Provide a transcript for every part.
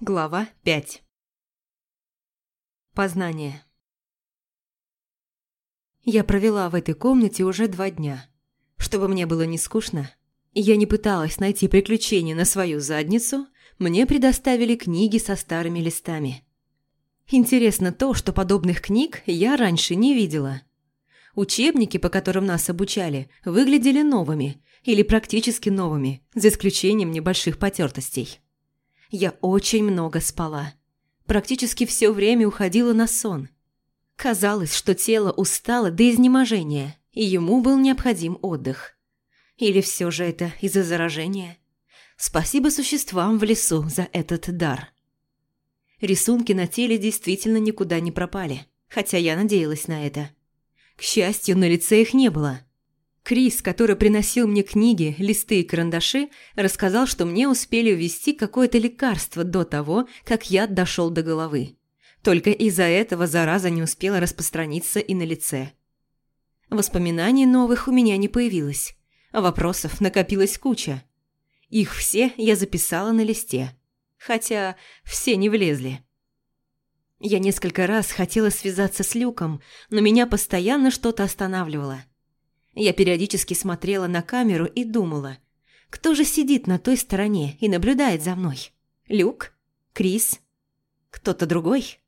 Глава 5 Познание Я провела в этой комнате уже два дня. Чтобы мне было не скучно, я не пыталась найти приключения на свою задницу, мне предоставили книги со старыми листами. Интересно то, что подобных книг я раньше не видела. Учебники, по которым нас обучали, выглядели новыми или практически новыми, за исключением небольших потертостей. Я очень много спала. Практически все время уходила на сон. Казалось, что тело устало до изнеможения, и ему был необходим отдых. Или все же это из-за заражения? Спасибо существам в лесу за этот дар. Рисунки на теле действительно никуда не пропали, хотя я надеялась на это. К счастью, на лице их не было – Крис, который приносил мне книги, листы и карандаши, рассказал, что мне успели ввести какое-то лекарство до того, как яд дошел до головы. Только из-за этого зараза не успела распространиться и на лице. Воспоминаний новых у меня не появилось, вопросов накопилась куча. Их все я записала на листе, хотя все не влезли. Я несколько раз хотела связаться с Люком, но меня постоянно что-то останавливало. Я периодически смотрела на камеру и думала, кто же сидит на той стороне и наблюдает за мной? Люк? Крис? Кто-то другой?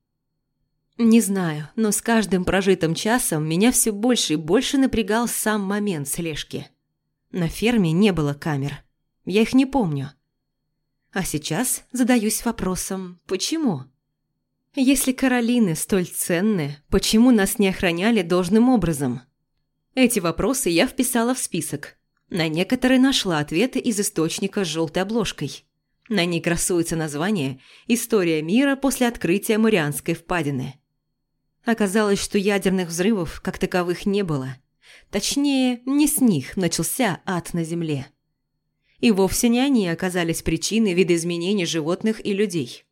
Не знаю, но с каждым прожитым часом меня все больше и больше напрягал сам момент слежки. На ферме не было камер. Я их не помню. А сейчас задаюсь вопросом, почему? Если Каролины столь ценны, почему нас не охраняли должным образом? Эти вопросы я вписала в список. На некоторые нашла ответы из источника с желтой обложкой. На ней красуется название «История мира после открытия Марианской впадины». Оказалось, что ядерных взрывов как таковых не было. Точнее, не с них начался ад на Земле. И вовсе не они оказались причиной видоизменений животных и людей.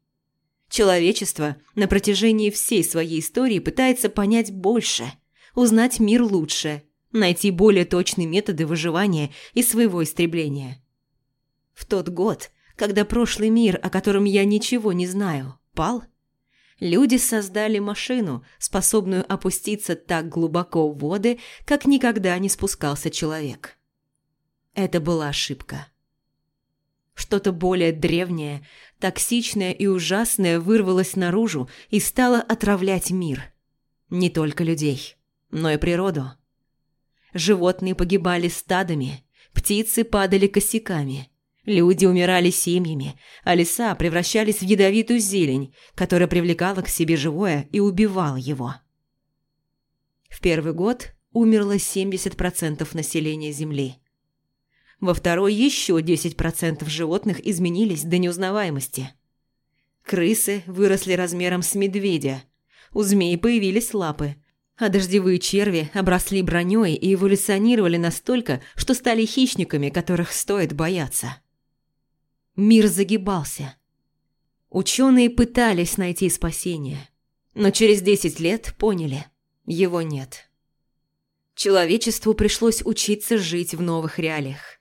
Человечество на протяжении всей своей истории пытается понять больше, узнать мир лучше найти более точные методы выживания и своего истребления. В тот год, когда прошлый мир, о котором я ничего не знаю, пал, люди создали машину, способную опуститься так глубоко в воды, как никогда не спускался человек. Это была ошибка. Что-то более древнее, токсичное и ужасное вырвалось наружу и стало отравлять мир. Не только людей, но и природу. Животные погибали стадами, птицы падали косяками, люди умирали семьями, а леса превращались в ядовитую зелень, которая привлекала к себе живое и убивала его. В первый год умерло 70% населения Земли. Во второй еще 10% животных изменились до неузнаваемости. Крысы выросли размером с медведя. У змей появились лапы – а дождевые черви обросли броней и эволюционировали настолько, что стали хищниками, которых стоит бояться. Мир загибался. Ученые пытались найти спасение, но через 10 лет поняли – его нет. Человечеству пришлось учиться жить в новых реалиях.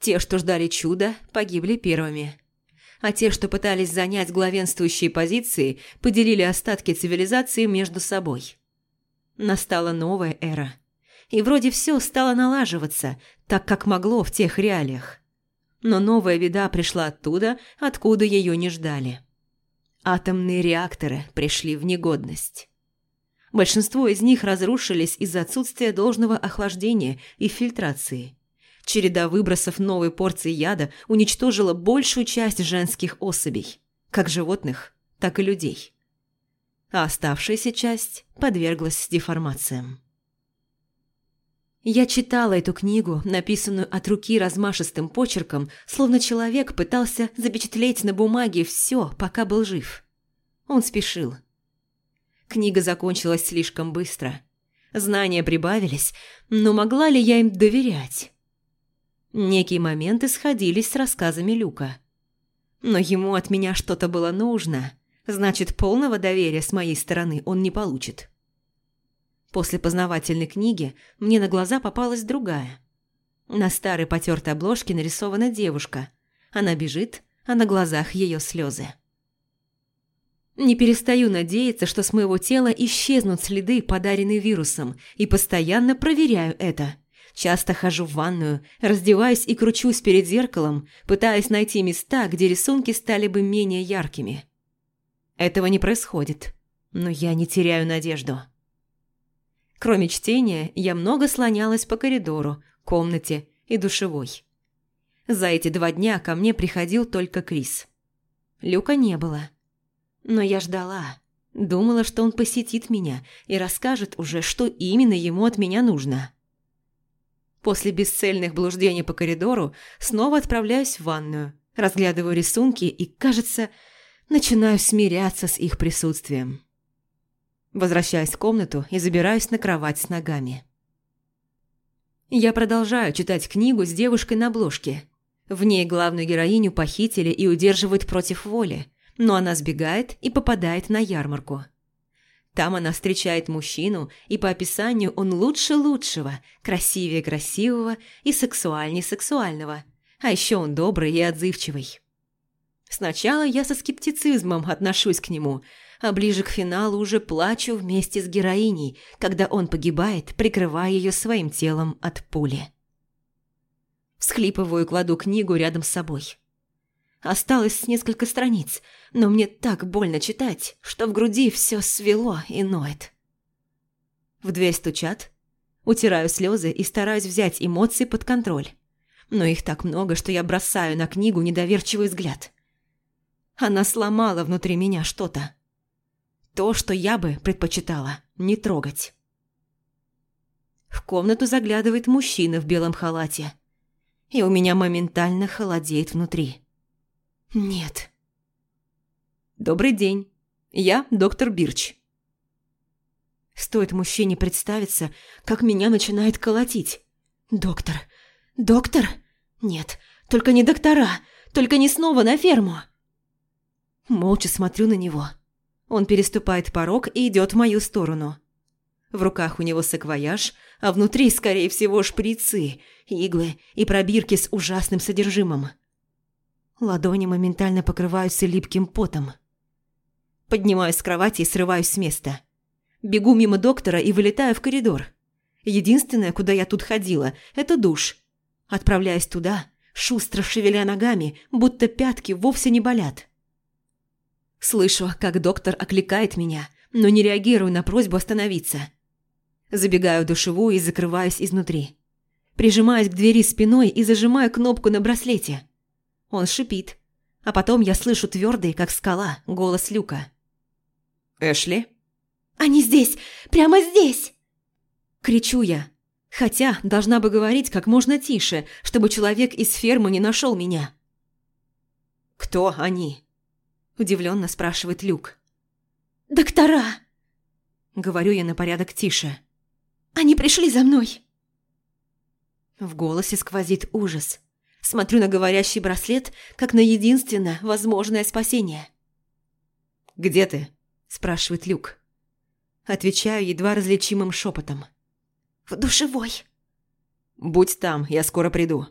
Те, что ждали чуда, погибли первыми. А те, что пытались занять главенствующие позиции, поделили остатки цивилизации между собой – Настала новая эра. И вроде все стало налаживаться, так как могло в тех реалиях. Но новая беда пришла оттуда, откуда ее не ждали. Атомные реакторы пришли в негодность. Большинство из них разрушились из-за отсутствия должного охлаждения и фильтрации. Череда выбросов новой порции яда уничтожила большую часть женских особей, как животных, так и людей а оставшаяся часть подверглась деформациям. Я читала эту книгу, написанную от руки размашистым почерком, словно человек пытался запечатлеть на бумаге все, пока был жив. Он спешил. Книга закончилась слишком быстро. Знания прибавились, но могла ли я им доверять? Некие моменты сходились с рассказами Люка. Но ему от меня что-то было нужно – значит, полного доверия с моей стороны он не получит. После познавательной книги мне на глаза попалась другая. На старой потертой обложке нарисована девушка. Она бежит, а на глазах ее слезы. Не перестаю надеяться, что с моего тела исчезнут следы, подаренные вирусом, и постоянно проверяю это. Часто хожу в ванную, раздеваюсь и кручусь перед зеркалом, пытаясь найти места, где рисунки стали бы менее яркими. Этого не происходит, но я не теряю надежду. Кроме чтения, я много слонялась по коридору, комнате и душевой. За эти два дня ко мне приходил только Крис. Люка не было. Но я ждала. Думала, что он посетит меня и расскажет уже, что именно ему от меня нужно. После бесцельных блуждений по коридору снова отправляюсь в ванную, разглядываю рисунки и, кажется, начинаю смиряться с их присутствием. Возвращаюсь в комнату и забираюсь на кровать с ногами. Я продолжаю читать книгу с девушкой на обложке. В ней главную героиню похитили и удерживают против воли, но она сбегает и попадает на ярмарку. Там она встречает мужчину, и по описанию он лучше лучшего, красивее красивого и сексуальнее сексуального. А еще он добрый и отзывчивый. Сначала я со скептицизмом отношусь к нему, а ближе к финалу уже плачу вместе с героиней, когда он погибает, прикрывая ее своим телом от пули. Всхлипываю и кладу книгу рядом с собой. Осталось несколько страниц, но мне так больно читать, что в груди все свело и ноет. В дверь стучат. Утираю слезы и стараюсь взять эмоции под контроль. Но их так много, что я бросаю на книгу недоверчивый взгляд. Она сломала внутри меня что-то. То, что я бы предпочитала не трогать. В комнату заглядывает мужчина в белом халате. И у меня моментально холодеет внутри. Нет. Добрый день. Я доктор Бирч. Стоит мужчине представиться, как меня начинает колотить. Доктор. Доктор? Нет, только не доктора, только не снова на ферму. Молча смотрю на него. Он переступает порог и идет в мою сторону. В руках у него саквояж, а внутри, скорее всего, шприцы, иглы и пробирки с ужасным содержимым. Ладони моментально покрываются липким потом. Поднимаюсь с кровати и срываюсь с места. Бегу мимо доктора и вылетаю в коридор. Единственное, куда я тут ходила, это душ. Отправляюсь туда, шустро шевеля ногами, будто пятки вовсе не болят. Слышу, как доктор окликает меня, но не реагирую на просьбу остановиться. Забегаю в душевую и закрываюсь изнутри. Прижимаюсь к двери спиной и зажимаю кнопку на браслете. Он шипит. А потом я слышу твердый, как скала, голос Люка. «Эшли?» «Они здесь! Прямо здесь!» Кричу я. Хотя должна бы говорить как можно тише, чтобы человек из фермы не нашел меня. «Кто они?» Удивленно спрашивает Люк. «Доктора!» Говорю я на порядок тише. «Они пришли за мной!» В голосе сквозит ужас. Смотрю на говорящий браслет, как на единственное возможное спасение. «Где ты?» – спрашивает Люк. Отвечаю едва различимым шепотом. «В душевой». «Будь там, я скоро приду».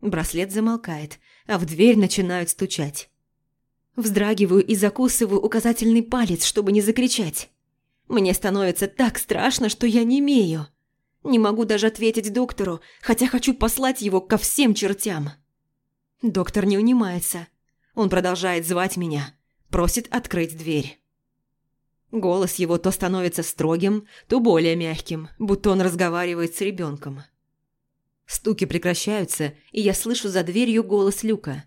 Браслет замолкает, а в дверь начинают стучать. Вздрагиваю и закусываю указательный палец, чтобы не закричать. Мне становится так страшно, что я не имею. Не могу даже ответить доктору, хотя хочу послать его ко всем чертям. Доктор не унимается. Он продолжает звать меня, просит открыть дверь. Голос его то становится строгим, то более мягким, будто он разговаривает с ребенком. Стуки прекращаются, и я слышу за дверью голос Люка.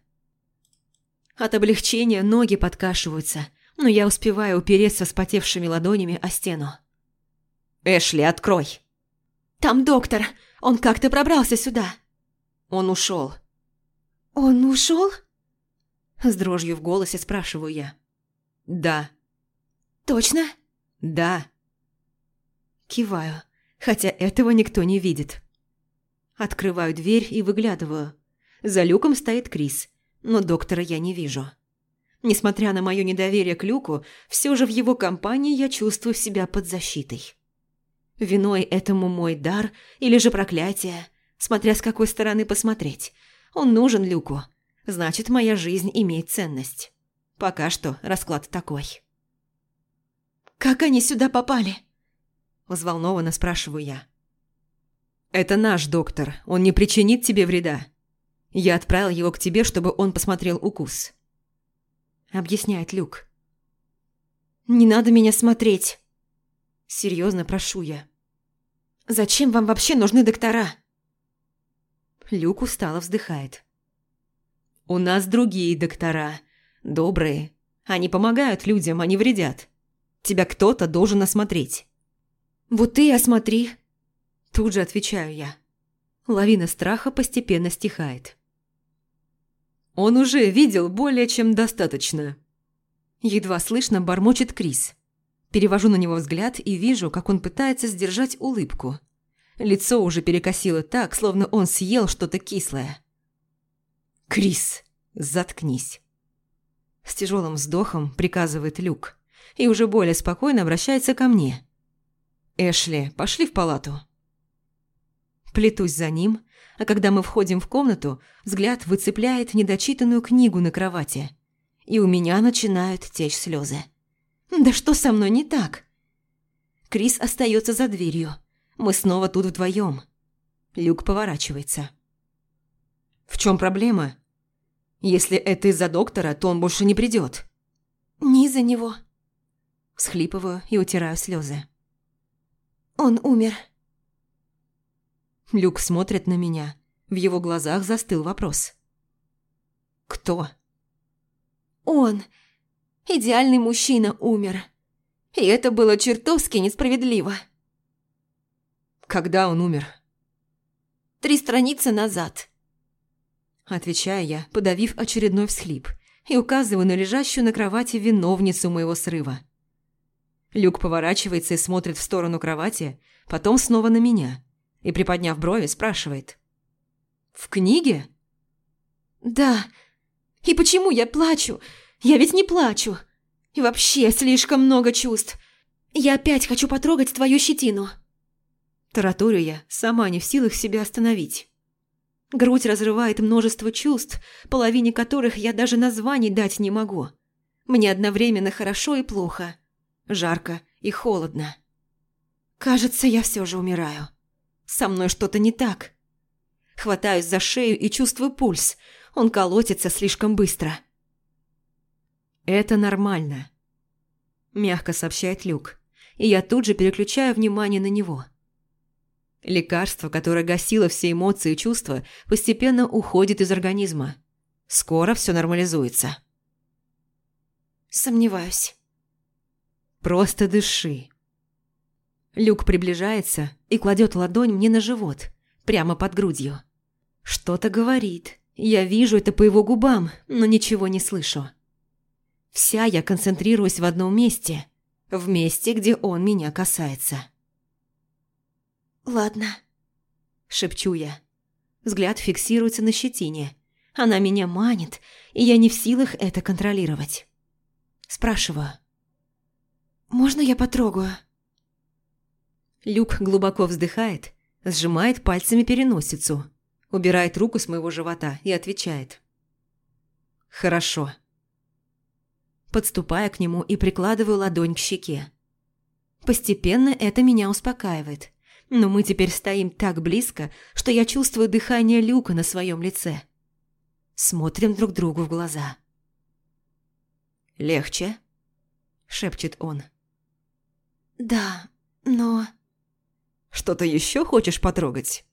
От облегчения ноги подкашиваются, но я успеваю упереться вспотевшими ладонями о стену. «Эшли, открой!» Там доктор. Он как-то пробрался сюда. Он ушел. Он ушел? С дрожью в голосе спрашиваю я. Да. Точно? Да. Киваю, хотя этого никто не видит. Открываю дверь и выглядываю. За люком стоит Крис, но доктора я не вижу. Несмотря на мое недоверие к Люку, все же в его компании я чувствую себя под защитой. Виной этому мой дар или же проклятие, смотря с какой стороны посмотреть. Он нужен Люку. Значит, моя жизнь имеет ценность. Пока что расклад такой. «Как они сюда попали?» Взволнованно спрашиваю я. «Это наш доктор, он не причинит тебе вреда. Я отправил его к тебе, чтобы он посмотрел укус». Объясняет Люк. «Не надо меня смотреть!» Серьезно прошу я. «Зачем вам вообще нужны доктора?» Люк устало вздыхает. «У нас другие доктора. Добрые. Они помогают людям, не вредят. Тебя кто-то должен осмотреть». «Вот ты и осмотри!» Тут же отвечаю я. Лавина страха постепенно стихает. Он уже видел более чем достаточно. Едва слышно бормочет Крис. Перевожу на него взгляд и вижу, как он пытается сдержать улыбку. Лицо уже перекосило так, словно он съел что-то кислое. «Крис, заткнись!» С тяжелым вздохом приказывает Люк и уже более спокойно обращается ко мне. «Эшли, пошли в палату». Плетусь за ним, а когда мы входим в комнату, взгляд выцепляет недочитанную книгу на кровати. И у меня начинают течь слезы. Да что со мной не так? Крис остается за дверью. Мы снова тут вдвоем. Люк поворачивается. В чем проблема? Если это из-за доктора, то он больше не придет. Не из-за него. Схлипываю и утираю слезы. Он умер. Люк смотрит на меня. В его глазах застыл вопрос. «Кто?» «Он. Идеальный мужчина умер. И это было чертовски несправедливо». «Когда он умер?» «Три страницы назад». Отвечаю я, подавив очередной всхлип, и указываю на лежащую на кровати виновницу моего срыва. Люк поворачивается и смотрит в сторону кровати, потом снова на меня и, приподняв брови, спрашивает. «В книге?» «Да. И почему я плачу? Я ведь не плачу. И вообще слишком много чувств. Я опять хочу потрогать твою щетину». Таратурю я, сама не в силах себя остановить. Грудь разрывает множество чувств, половине которых я даже названий дать не могу. Мне одновременно хорошо и плохо, жарко и холодно. Кажется, я все же умираю. Со мной что-то не так. Хватаюсь за шею и чувствую пульс. Он колотится слишком быстро. «Это нормально», – мягко сообщает Люк, и я тут же переключаю внимание на него. Лекарство, которое гасило все эмоции и чувства, постепенно уходит из организма. Скоро все нормализуется. Сомневаюсь. Просто дыши. Люк приближается и кладет ладонь мне на живот, прямо под грудью. Что-то говорит. Я вижу это по его губам, но ничего не слышу. Вся я концентрируюсь в одном месте, в месте, где он меня касается. «Ладно», – шепчу я. Взгляд фиксируется на щетине. Она меня манит, и я не в силах это контролировать. Спрашиваю. «Можно я потрогаю?» Люк глубоко вздыхает, сжимает пальцами переносицу, убирает руку с моего живота и отвечает. «Хорошо». Подступая к нему и прикладываю ладонь к щеке. Постепенно это меня успокаивает, но мы теперь стоим так близко, что я чувствую дыхание Люка на своем лице. Смотрим друг другу в глаза. «Легче?» – шепчет он. «Да, но...» Что-то еще хочешь потрогать?»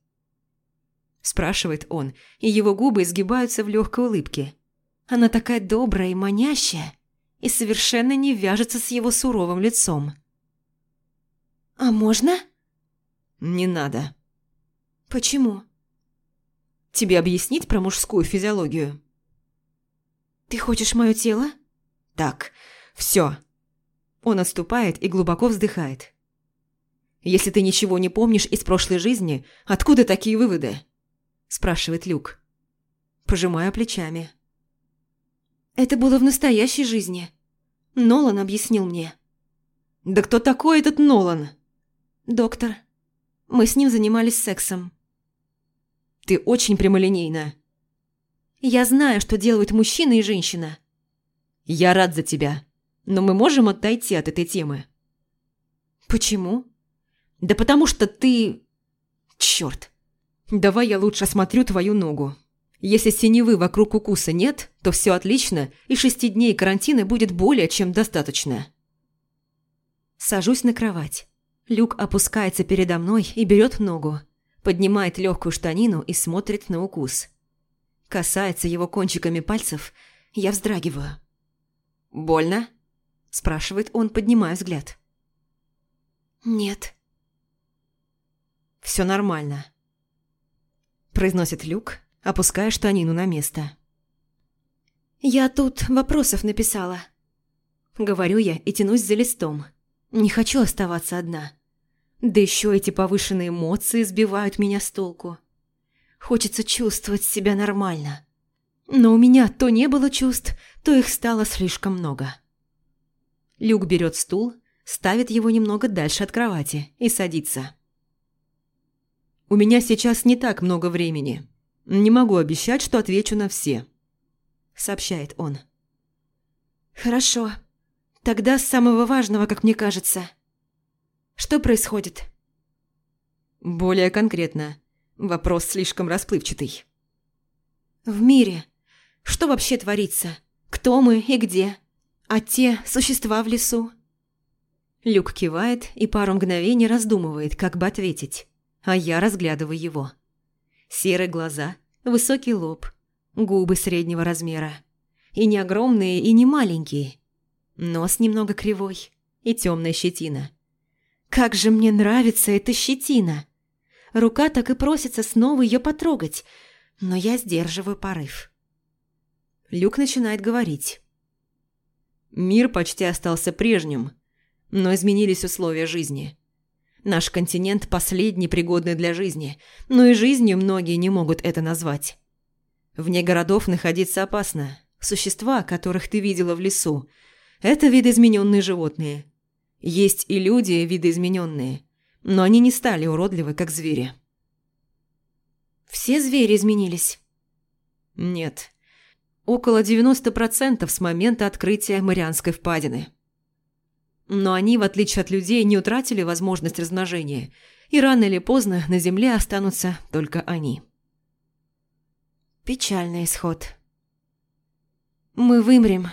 Спрашивает он, и его губы изгибаются в легкой улыбке. Она такая добрая и манящая, и совершенно не вяжется с его суровым лицом. «А можно?» «Не надо». «Почему?» «Тебе объяснить про мужскую физиологию?» «Ты хочешь мое тело?» «Так, все». Он отступает и глубоко вздыхает. Если ты ничего не помнишь из прошлой жизни, откуда такие выводы?» Спрашивает Люк. Пожимаю плечами. «Это было в настоящей жизни. Нолан объяснил мне». «Да кто такой этот Нолан?» «Доктор. Мы с ним занимались сексом». «Ты очень прямолинейна». «Я знаю, что делают мужчина и женщина». Я рад за тебя, но мы можем отойти от этой темы. Почему? Да потому что ты... Черт. Давай я лучше осмотрю твою ногу. Если синевы вокруг укуса нет, то все отлично, и шести дней карантина будет более чем достаточно. Сажусь на кровать. Люк опускается передо мной и берет ногу, поднимает легкую штанину и смотрит на укус. Касается его кончиками пальцев, я вздрагиваю. «Больно?» – спрашивает он, поднимая взгляд. «Нет». «Все нормально», – произносит Люк, опуская штанину на место. «Я тут вопросов написала». Говорю я и тянусь за листом. Не хочу оставаться одна. Да еще эти повышенные эмоции сбивают меня с толку. Хочется чувствовать себя нормально. Но у меня то не было чувств, то их стало слишком много. Люк берет стул, ставит его немного дальше от кровати и садится. «У меня сейчас не так много времени. Не могу обещать, что отвечу на все», – сообщает он. «Хорошо. Тогда с самого важного, как мне кажется. Что происходит?» «Более конкретно. Вопрос слишком расплывчатый». «В мире. Что вообще творится? Кто мы и где? А те существа в лесу?» Люк кивает и пару мгновений раздумывает, как бы ответить, а я разглядываю его. Серые глаза, высокий лоб, губы среднего размера. И не огромные, и не маленькие. Нос немного кривой и темная щетина. Как же мне нравится эта щетина! Рука так и просится снова ее потрогать, но я сдерживаю порыв. Люк начинает говорить. Мир почти остался прежним, но изменились условия жизни. Наш континент последний пригодный для жизни, но и жизнью многие не могут это назвать. Вне городов находиться опасно. Существа, которых ты видела в лесу, это видоизмененные животные. Есть и люди видоизмененные, но они не стали уродливы, как звери. Все звери изменились? Нет. Около 90% с момента открытия Марианской впадины. Но они, в отличие от людей, не утратили возможность размножения, и рано или поздно на Земле останутся только они. Печальный исход. «Мы вымрем»,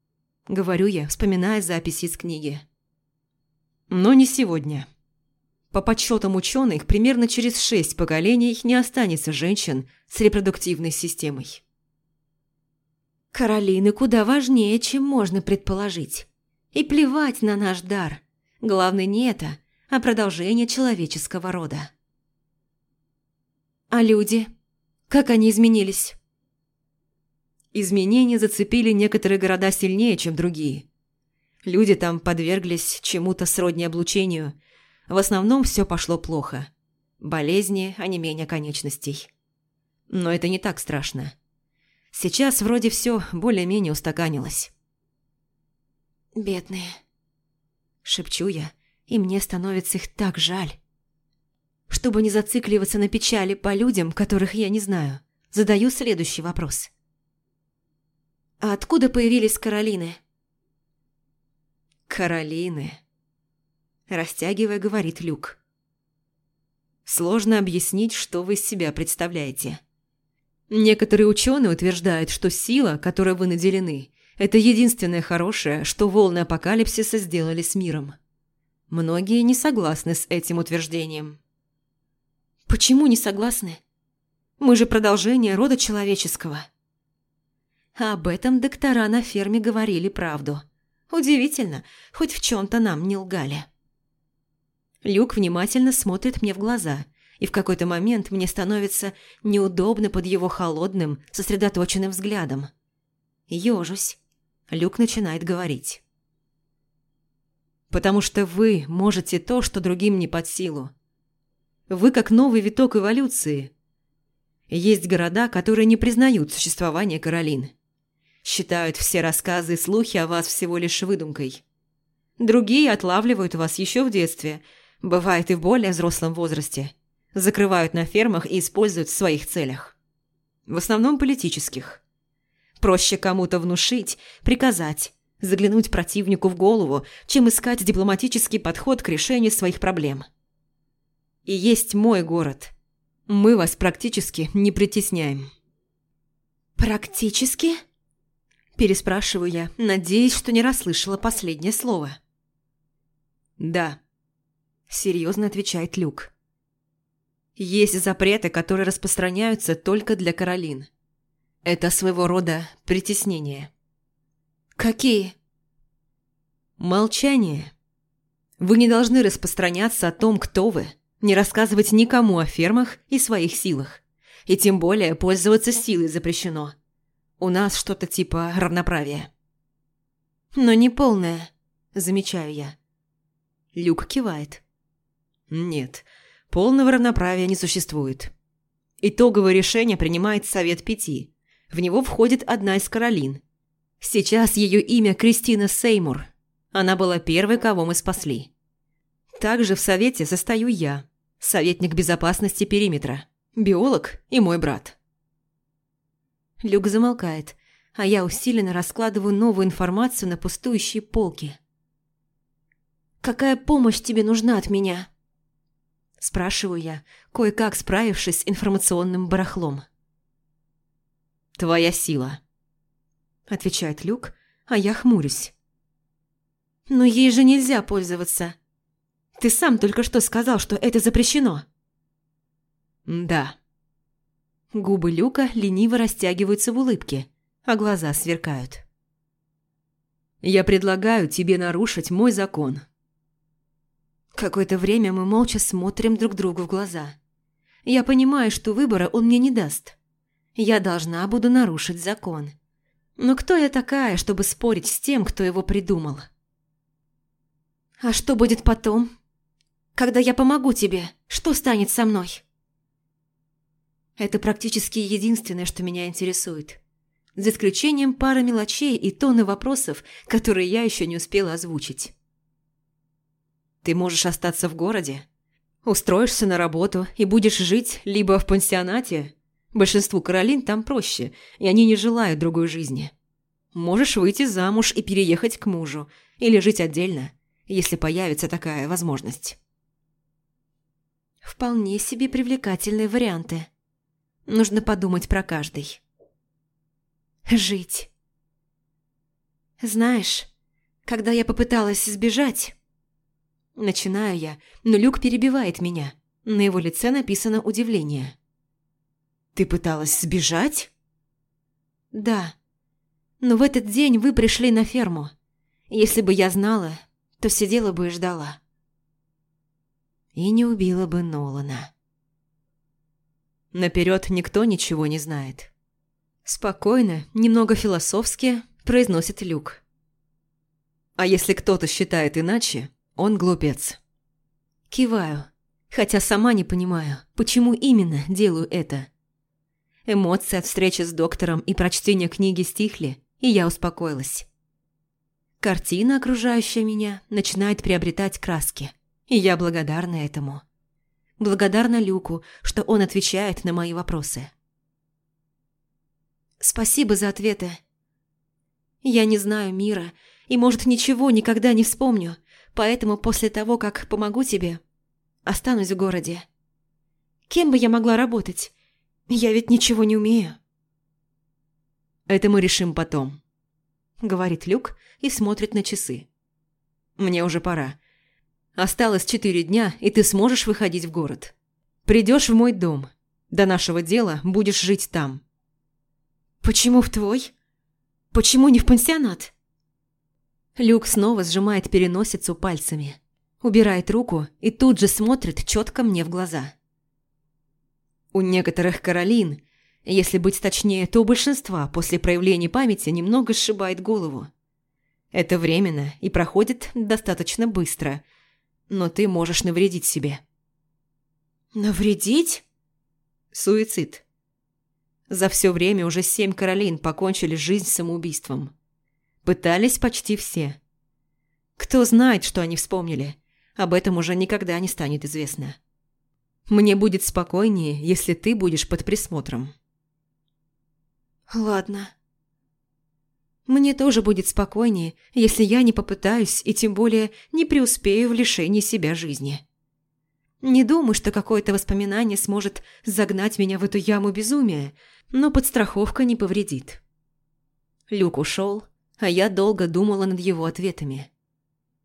— говорю я, вспоминая записи из книги. Но не сегодня. По подсчетам ученых, примерно через шесть поколений не останется женщин с репродуктивной системой. Каролины куда важнее, чем можно предположить. И плевать на наш дар. Главное не это, а продолжение человеческого рода. А люди? Как они изменились? Изменения зацепили некоторые города сильнее, чем другие. Люди там подверглись чему-то сродни облучению. В основном все пошло плохо. Болезни, а не менее конечностей. Но это не так страшно. Сейчас вроде все более-менее устаканилось. «Бедные», – шепчу я, и мне становится их так жаль. Чтобы не зацикливаться на печали по людям, которых я не знаю, задаю следующий вопрос. А откуда появились Каролины? Каролины. Растягивая, говорит Люк. Сложно объяснить, что вы из себя представляете. Некоторые ученые утверждают, что сила, которой вы наделены, это единственное хорошее, что волны апокалипсиса сделали с миром. Многие не согласны с этим утверждением. Почему не согласны? Мы же продолжение рода человеческого. Об этом доктора на ферме говорили правду. Удивительно, хоть в чем-то нам не лгали. Люк внимательно смотрит мне в глаза, и в какой-то момент мне становится неудобно под его холодным, сосредоточенным взглядом. Ёжусь. Люк начинает говорить. «Потому что вы можете то, что другим не под силу. Вы как новый виток эволюции. Есть города, которые не признают существование Каролин считают все рассказы и слухи о вас всего лишь выдумкой. Другие отлавливают вас еще в детстве, бывает и в более взрослом возрасте, закрывают на фермах и используют в своих целях. В основном политических. Проще кому-то внушить, приказать, заглянуть противнику в голову, чем искать дипломатический подход к решению своих проблем. И есть мой город. Мы вас практически не притесняем. «Практически?» Переспрашиваю я, надеясь, что не расслышала последнее слово. «Да», – серьезно отвечает Люк. «Есть запреты, которые распространяются только для Каролин. Это своего рода притеснение». «Какие?» «Молчание. Вы не должны распространяться о том, кто вы, не рассказывать никому о фермах и своих силах. И тем более пользоваться силой запрещено. У нас что-то типа равноправия». «Но не полное», – замечаю я. Люк кивает. «Нет, полного равноправия не существует. Итоговое решение принимает Совет Пяти. В него входит одна из Каролин, Сейчас ее имя Кристина Сеймур. Она была первой, кого мы спасли. Также в совете состою я, советник безопасности периметра, биолог и мой брат. Люк замолкает, а я усиленно раскладываю новую информацию на пустующие полки. «Какая помощь тебе нужна от меня?» Спрашиваю я, кое-как справившись с информационным барахлом. «Твоя сила», – отвечает Люк, а я хмурюсь. «Но ей же нельзя пользоваться. Ты сам только что сказал, что это запрещено». «Да». Губы Люка лениво растягиваются в улыбке, а глаза сверкают. «Я предлагаю тебе нарушить мой закон». Какое-то время мы молча смотрим друг другу в глаза. Я понимаю, что выбора он мне не даст. Я должна буду нарушить закон. Но кто я такая, чтобы спорить с тем, кто его придумал? А что будет потом? Когда я помогу тебе, что станет со мной? Это практически единственное, что меня интересует. За исключением пары мелочей и тонны вопросов, которые я еще не успела озвучить. Ты можешь остаться в городе, устроишься на работу и будешь жить либо в пансионате, Большинству Каролин там проще, и они не желают другой жизни. Можешь выйти замуж и переехать к мужу, или жить отдельно, если появится такая возможность. Вполне себе привлекательные варианты. Нужно подумать про каждый. Жить. Знаешь, когда я попыталась сбежать... Начинаю я, но Люк перебивает меня. На его лице написано удивление. «Ты пыталась сбежать?» «Да. Но в этот день вы пришли на ферму. Если бы я знала, то сидела бы и ждала». И не убила бы Нолана. Наперед никто ничего не знает. Спокойно, немного философски произносит Люк. А если кто-то считает иначе, он глупец. Киваю, хотя сама не понимаю, почему именно делаю это. Эмоции от встречи с доктором и прочтения книги стихли, и я успокоилась. Картина, окружающая меня, начинает приобретать краски, и я благодарна этому. Благодарна Люку, что он отвечает на мои вопросы. Спасибо за ответы. Я не знаю мира, и, может, ничего никогда не вспомню, поэтому после того, как помогу тебе, останусь в городе. Кем бы я могла работать? Я ведь ничего не умею. Это мы решим потом, говорит Люк и смотрит на часы. Мне уже пора. Осталось четыре дня, и ты сможешь выходить в город. Придешь в мой дом. До нашего дела будешь жить там. Почему в твой? Почему не в пансионат? Люк снова сжимает переносицу пальцами, убирает руку и тут же смотрит четко мне в глаза. У некоторых Каролин, если быть точнее, то у большинства после проявления памяти немного сшибает голову. Это временно и проходит достаточно быстро, но ты можешь навредить себе. Навредить? Суицид. За все время уже семь Каролин покончили жизнь самоубийством. Пытались почти все. Кто знает, что они вспомнили, об этом уже никогда не станет известно. Мне будет спокойнее, если ты будешь под присмотром». «Ладно». Мне тоже будет спокойнее, если я не попытаюсь и тем более не преуспею в лишении себя жизни. Не думаю, что какое-то воспоминание сможет загнать меня в эту яму безумия, но подстраховка не повредит. Люк ушел, а я долго думала над его ответами.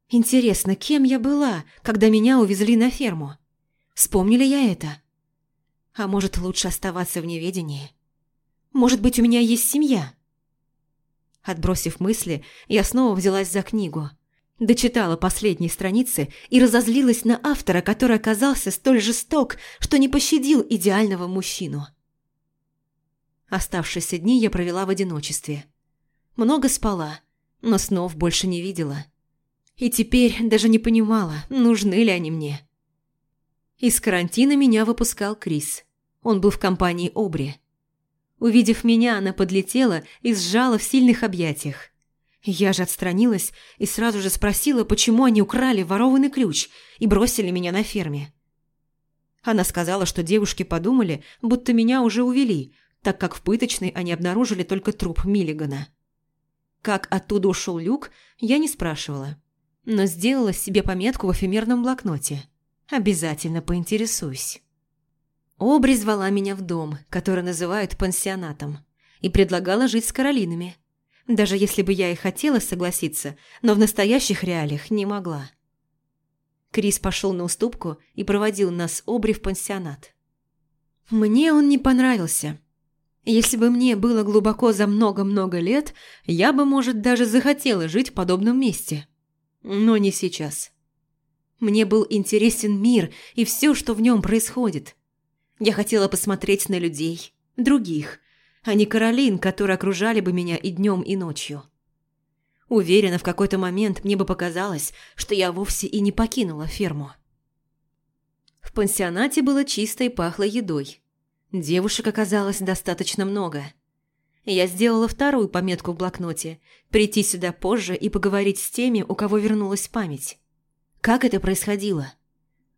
Интересно, кем я была, когда меня увезли на ферму? Вспомнили я это? А может, лучше оставаться в неведении? Может быть, у меня есть семья?» Отбросив мысли, я снова взялась за книгу. Дочитала последние страницы и разозлилась на автора, который оказался столь жесток, что не пощадил идеального мужчину. Оставшиеся дни я провела в одиночестве. Много спала, но снов больше не видела. И теперь даже не понимала, нужны ли они мне. Из карантина меня выпускал Крис. Он был в компании Обри. Увидев меня, она подлетела и сжала в сильных объятиях. Я же отстранилась и сразу же спросила, почему они украли ворованный ключ и бросили меня на ферме. Она сказала, что девушки подумали, будто меня уже увели, так как в пыточной они обнаружили только труп Миллигана. Как оттуда ушел Люк, я не спрашивала, но сделала себе пометку в эфемерном блокноте. Обязательно поинтересуюсь. Обри звала меня в дом, который называют пансионатом, и предлагала жить с Каролинами. Даже если бы я и хотела согласиться, но в настоящих реалиях не могла. Крис пошел на уступку и проводил нас Обри в пансионат. Мне он не понравился. Если бы мне было глубоко за много-много лет, я бы, может, даже захотела жить в подобном месте. Но не сейчас. Мне был интересен мир и все, что в нем происходит – я хотела посмотреть на людей, других, а не Каролин, которые окружали бы меня и днем, и ночью. Уверена, в какой-то момент мне бы показалось, что я вовсе и не покинула ферму. В пансионате было чисто и пахло едой. Девушек оказалось достаточно много. Я сделала вторую пометку в блокноте – прийти сюда позже и поговорить с теми, у кого вернулась память. Как это происходило?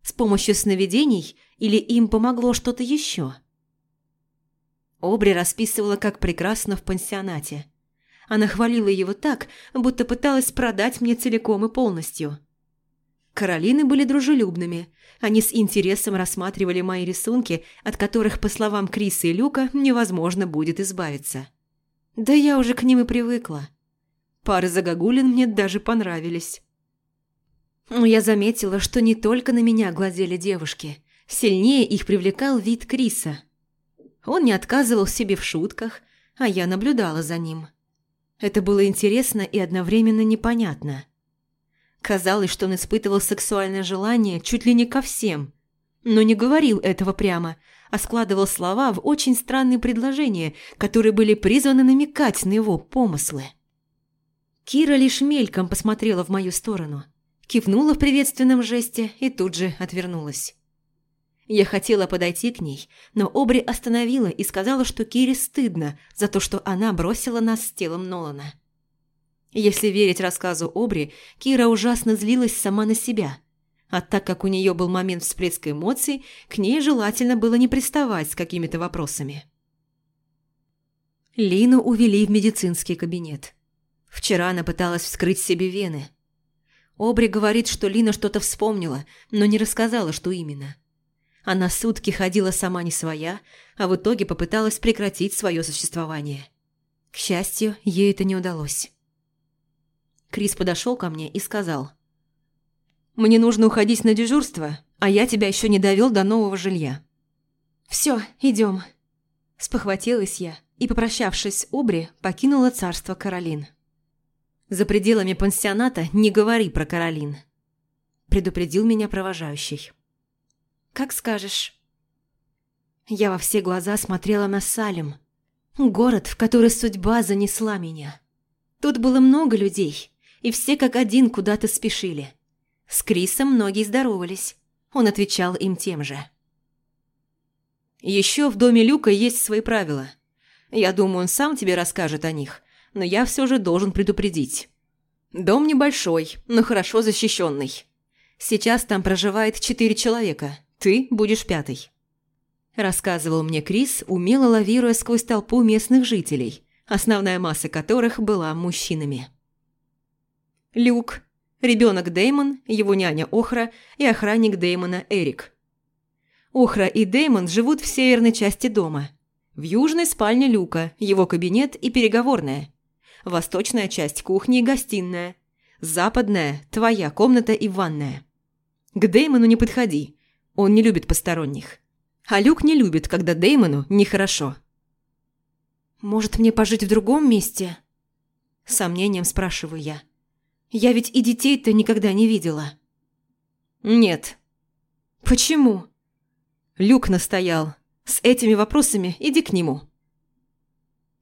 С помощью сновидений или им помогло что-то еще? Обри расписывала, как прекрасно в пансионате. Она хвалила его так, будто пыталась продать мне целиком и полностью. Каролины были дружелюбными. Они с интересом рассматривали мои рисунки, от которых, по словам Криса и Люка, невозможно будет избавиться. Да я уже к ним и привыкла. Пары загогулин мне даже понравились. Но я заметила, что не только на меня глазели девушки. Сильнее их привлекал вид Криса. Он не отказывал себе в шутках, а я наблюдала за ним. Это было интересно и одновременно непонятно. Казалось, что он испытывал сексуальное желание чуть ли не ко всем, но не говорил этого прямо, а складывал слова в очень странные предложения, которые были призваны намекать на его помыслы. Кира лишь мельком посмотрела в мою сторону, кивнула в приветственном жесте и тут же отвернулась. Я хотела подойти к ней, но Обри остановила и сказала, что Кире стыдно за то, что она бросила нас с телом Нолана. Если верить рассказу Обри, Кира ужасно злилась сама на себя. А так как у нее был момент всплеска эмоций, к ней желательно было не приставать с какими-то вопросами. Лину увели в медицинский кабинет. Вчера она пыталась вскрыть себе вены. Обри говорит, что Лина что-то вспомнила, но не рассказала, что именно. Она сутки ходила сама не своя, а в итоге попыталась прекратить свое существование. К счастью, ей это не удалось. Крис подошел ко мне и сказал. «Мне нужно уходить на дежурство, а я тебя еще не довел до нового жилья». «Все, идем», – спохватилась я и, попрощавшись Обри, покинула царство Каролин. «За пределами пансионата не говори про Каролин», – предупредил меня провожающий. Как скажешь». Я во все глаза смотрела на Салем. Город, в который судьба занесла меня. Тут было много людей, и все как один куда-то спешили. С Крисом многие здоровались. Он отвечал им тем же. «Еще в доме Люка есть свои правила. Я думаю, он сам тебе расскажет о них, но я все же должен предупредить. Дом небольшой, но хорошо защищенный. Сейчас там проживает четыре человека, ты будешь пятый. Рассказывал мне Крис, умело лавируя сквозь толпу местных жителей, основная масса которых была мужчинами. Люк, ребенок Дэймон, его няня Охра и охранник Дэймона Эрик. Охра и Дэймон живут в северной части дома. В южной спальне Люка, его кабинет и переговорная. Восточная часть кухни и гостиная. Западная – твоя комната и ванная. К Дэймону не подходи, он не любит посторонних. А Люк не любит, когда Дэймону нехорошо. «Может, мне пожить в другом месте?» сомнением спрашиваю я. «Я ведь и детей-то никогда не видела». «Нет». «Почему?» Люк настоял. «С этими вопросами иди к нему».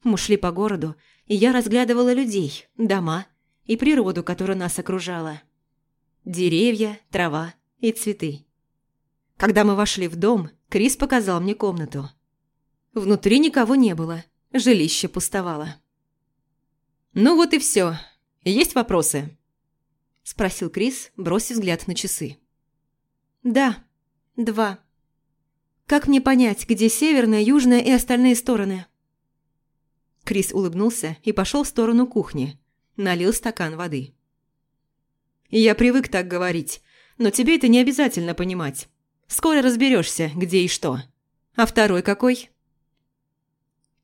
Мы шли по городу, и я разглядывала людей, дома и природу, которая нас окружала. Деревья, трава и цветы. Когда мы вошли в дом, Крис показал мне комнату. Внутри никого не было, жилище пустовало. «Ну вот и все. Есть вопросы?» – спросил Крис, бросив взгляд на часы. «Да, два. Как мне понять, где северная, южная и остальные стороны?» Крис улыбнулся и пошел в сторону кухни, налил стакан воды. «Я привык так говорить, но тебе это не обязательно понимать. Скоро разберешься, где и что. А второй какой?»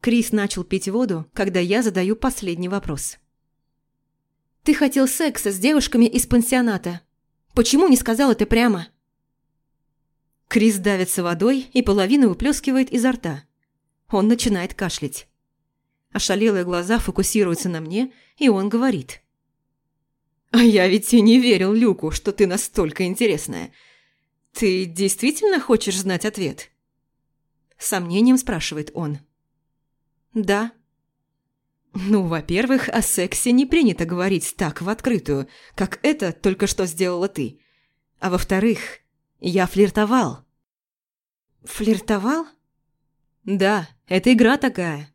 Крис начал пить воду, когда я задаю последний вопрос. «Ты хотел секса с девушками из пансионата. Почему не сказал это прямо?» Крис давится водой и половину выплескивает изо рта. Он начинает кашлять. Ошалелые глаза фокусируются на мне, и он говорит. «А я ведь и не верил Люку, что ты настолько интересная. «Ты действительно хочешь знать ответ?» Сомнением спрашивает он. «Да». «Ну, во-первых, о сексе не принято говорить так в открытую, как это только что сделала ты. А во-вторых, я флиртовал». «Флиртовал?» «Да, это игра такая.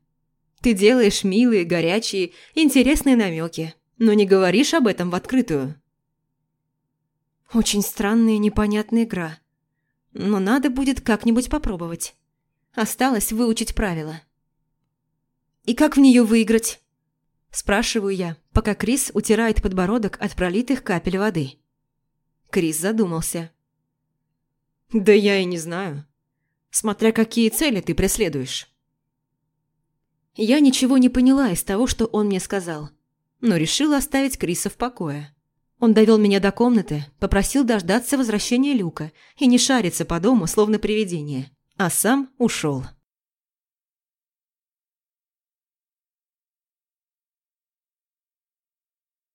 Ты делаешь милые, горячие, интересные намеки, но не говоришь об этом в открытую». Очень странная и непонятная игра. Но надо будет как-нибудь попробовать. Осталось выучить правила. «И как в нее выиграть?» Спрашиваю я, пока Крис утирает подбородок от пролитых капель воды. Крис задумался. «Да я и не знаю. Смотря какие цели ты преследуешь». Я ничего не поняла из того, что он мне сказал, но решила оставить Криса в покое. Он довел меня до комнаты, попросил дождаться возвращения Люка и не шариться по дому, словно привидение, а сам ушел.